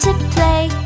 to play.